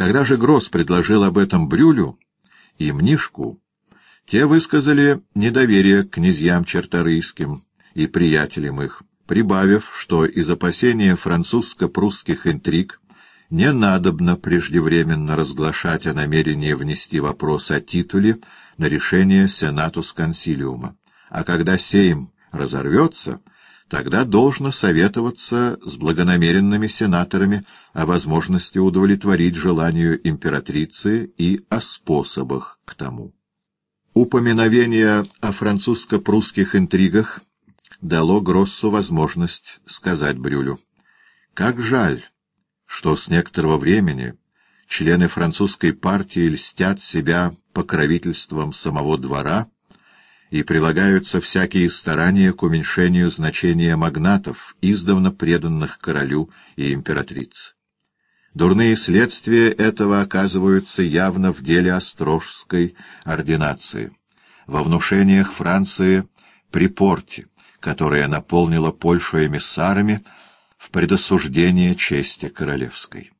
Когда же Гросс предложил об этом Брюлю и Мнишку, те высказали недоверие к князьям черторийским и приятелям их, прибавив, что из опасения французско-прусских интриг не надобно преждевременно разглашать о намерении внести вопрос о титуле на решение Сенатус консилиума, а когда Сейм разорвется, тогда должно советоваться с благонамеренными сенаторами о возможности удовлетворить желанию императрицы и о способах к тому. Упоминовение о французско-прусских интригах дало Гроссу возможность сказать Брюлю. «Как жаль, что с некоторого времени члены французской партии льстят себя покровительством самого двора и прилагаются всякие старания к уменьшению значения магнатов, издавна преданных королю и императрице. Дурные следствия этого оказываются явно в деле Острожской ординации, во внушениях Франции при порте, которая наполнила Польшу эмиссарами в предосуждение чести королевской.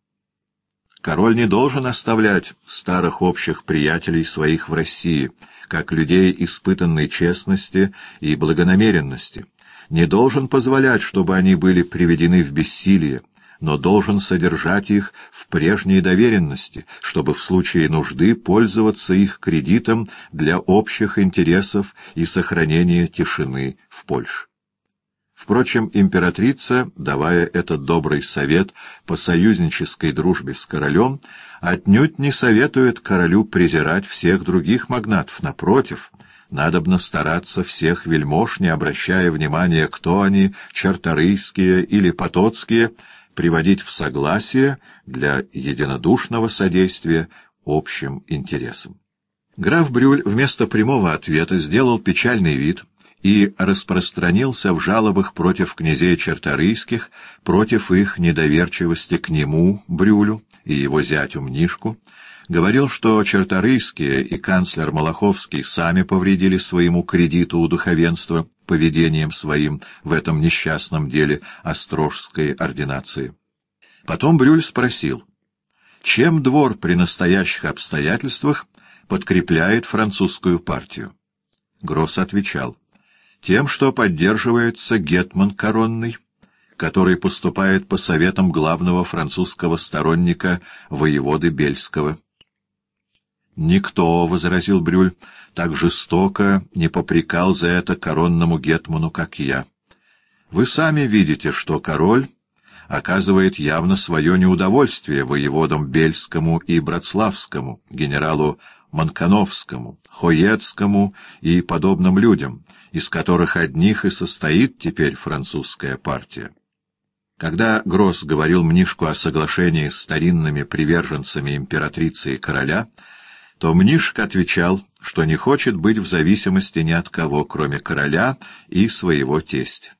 Король не должен оставлять старых общих приятелей своих в России, как людей испытанной честности и благонамеренности, не должен позволять, чтобы они были приведены в бессилие, но должен содержать их в прежней доверенности, чтобы в случае нужды пользоваться их кредитом для общих интересов и сохранения тишины в Польше. Впрочем, императрица, давая этот добрый совет по союзнической дружбе с королем, отнюдь не советует королю презирать всех других магнатов. Напротив, надобно стараться всех вельмож, не обращая внимания, кто они, черторийские или потоцкие, приводить в согласие для единодушного содействия общим интересам. Граф Брюль вместо прямого ответа сделал печальный вид и распространился в жалобах против князей черторийских, против их недоверчивости к нему, Брюлю, и его зятю Мнишку, говорил, что черторийские и канцлер Малаховский сами повредили своему кредиту у духовенства поведением своим в этом несчастном деле Острожской ординации. Потом Брюль спросил, чем двор при настоящих обстоятельствах подкрепляет французскую партию? Гросс отвечал, тем, что поддерживается гетман коронный, который поступает по советам главного французского сторонника воеводы Бельского. «Никто, — возразил Брюль, — так жестоко не попрекал за это коронному гетману, как я. Вы сами видите, что король оказывает явно свое неудовольствие воеводам Бельскому и Братславскому, генералу Манкановскому, Хоецкому и подобным людям, из которых одних и состоит теперь французская партия. Когда Гросс говорил Мнишку о соглашении с старинными приверженцами императрицы и короля, то Мнишк отвечал, что не хочет быть в зависимости ни от кого, кроме короля и своего тестя.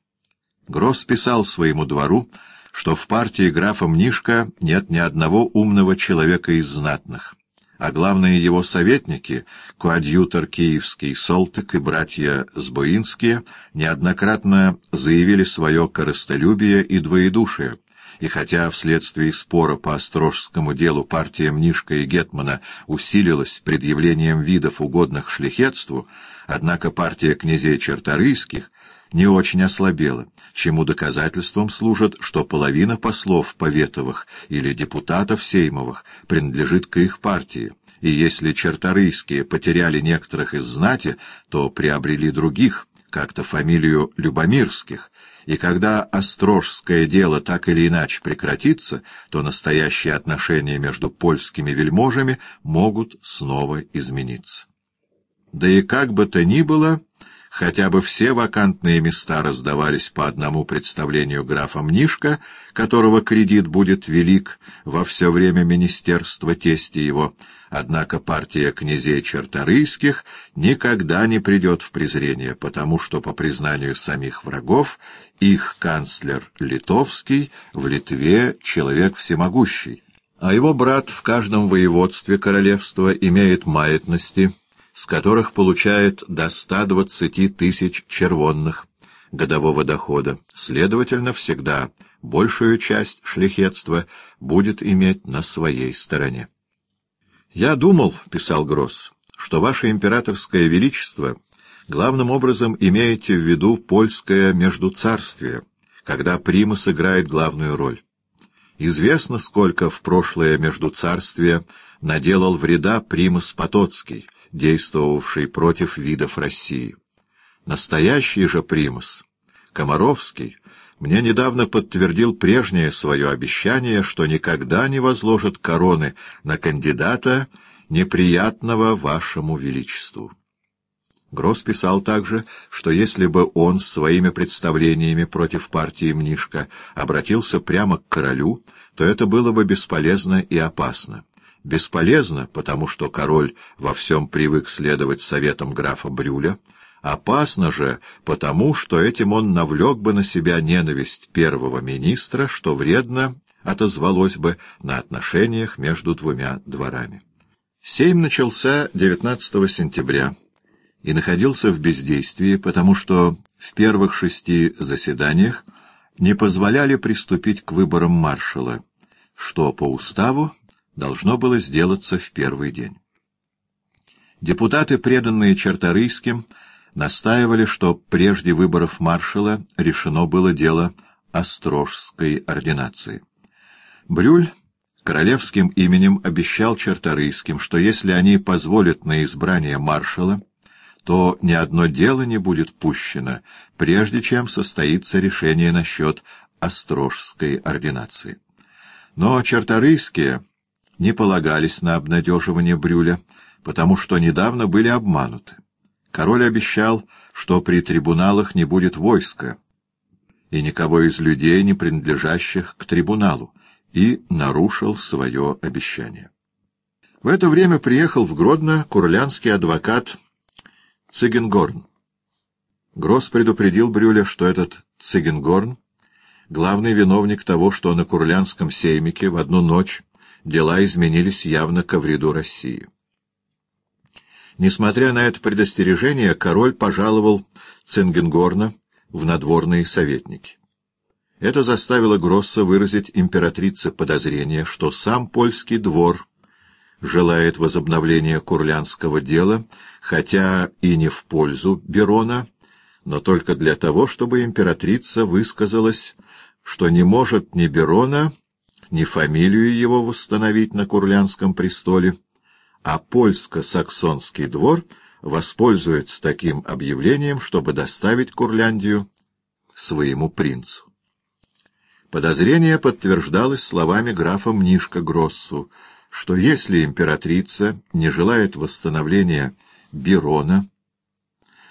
Гросс писал своему двору, что в партии графа Мнишка нет ни одного умного человека из знатных а главные его советники, коадьютор киевский Солтык и братья Сбоинские, неоднократно заявили свое корыстолюбие и двоедушие, и хотя вследствие спора по Острожскому делу партия Мнишка и Гетмана усилилась предъявлением видов, угодных шляхетству, однако партия князей Черторийских не очень ослабела, чему доказательством служит, что половина послов Поветовых или депутатов Сеймовых принадлежит к их партии, и если черторийские потеряли некоторых из знати, то приобрели других, как-то фамилию Любомирских, и когда острожское дело так или иначе прекратится, то настоящие отношения между польскими вельможами могут снова измениться. Да и как бы то ни было хотя бы все вакантные места раздавались по одному представлению графа Мнишка, которого кредит будет велик во все время министерства тести его, однако партия князей черторийских никогда не придет в презрение, потому что, по признанию самих врагов, их канцлер Литовский в Литве человек всемогущий, а его брат в каждом воеводстве королевства имеет маятности — с которых получает до 120 тысяч червонных годового дохода, следовательно, всегда большую часть шляхетства будет иметь на своей стороне. «Я думал, — писал Гросс, — что ваше императорское величество главным образом имеете в виду польское междуцарствие, когда Прима сыграет главную роль. Известно, сколько в прошлое междуцарствие наделал вреда Примас Потоцкий, действовавший против видов России. Настоящий же Примас, Комаровский, мне недавно подтвердил прежнее свое обещание, что никогда не возложит короны на кандидата, неприятного вашему величеству. Гросс писал также, что если бы он с своими представлениями против партии Мнишка обратился прямо к королю, то это было бы бесполезно и опасно. Бесполезно, потому что король во всем привык следовать советам графа Брюля, Опасно же, потому что этим он навлек бы на себя ненависть первого министра, что вредно отозвалось бы на отношениях между двумя дворами. Сейм начался 19 сентября и находился в бездействии, потому что в первых шести заседаниях не позволяли приступить к выборам маршала, что по уставу должно было сделаться в первый день. Депутаты, преданные Черторийским, настаивали, что прежде выборов маршала решено было дело Острожской ординации. Брюль королевским именем обещал черторийским, что если они позволят на избрание маршала, то ни одно дело не будет пущено, прежде чем состоится решение насчет Острожской ординации. Но черторийские не полагались на обнадеживание Брюля, потому что недавно были обмануты. Король обещал, что при трибуналах не будет войска и никого из людей, не принадлежащих к трибуналу, и нарушил свое обещание. В это время приехал в Гродно курлянский адвокат Цигенгорн. Гросс предупредил Брюля, что этот Цигенгорн — главный виновник того, что на Курлянском сеймике в одну ночь дела изменились явно ко вреду России. Несмотря на это предостережение, король пожаловал Цингенгорна в надворные советники. Это заставило Гросса выразить императрице подозрение, что сам польский двор желает возобновления курлянского дела, хотя и не в пользу Берона, но только для того, чтобы императрица высказалась, что не может ни Берона, ни фамилию его восстановить на курлянском престоле, а польско-саксонский двор воспользуется таким объявлением, чтобы доставить Курляндию своему принцу. Подозрение подтверждалось словами графа Мнишка Гроссу, что если императрица не желает восстановления Бирона,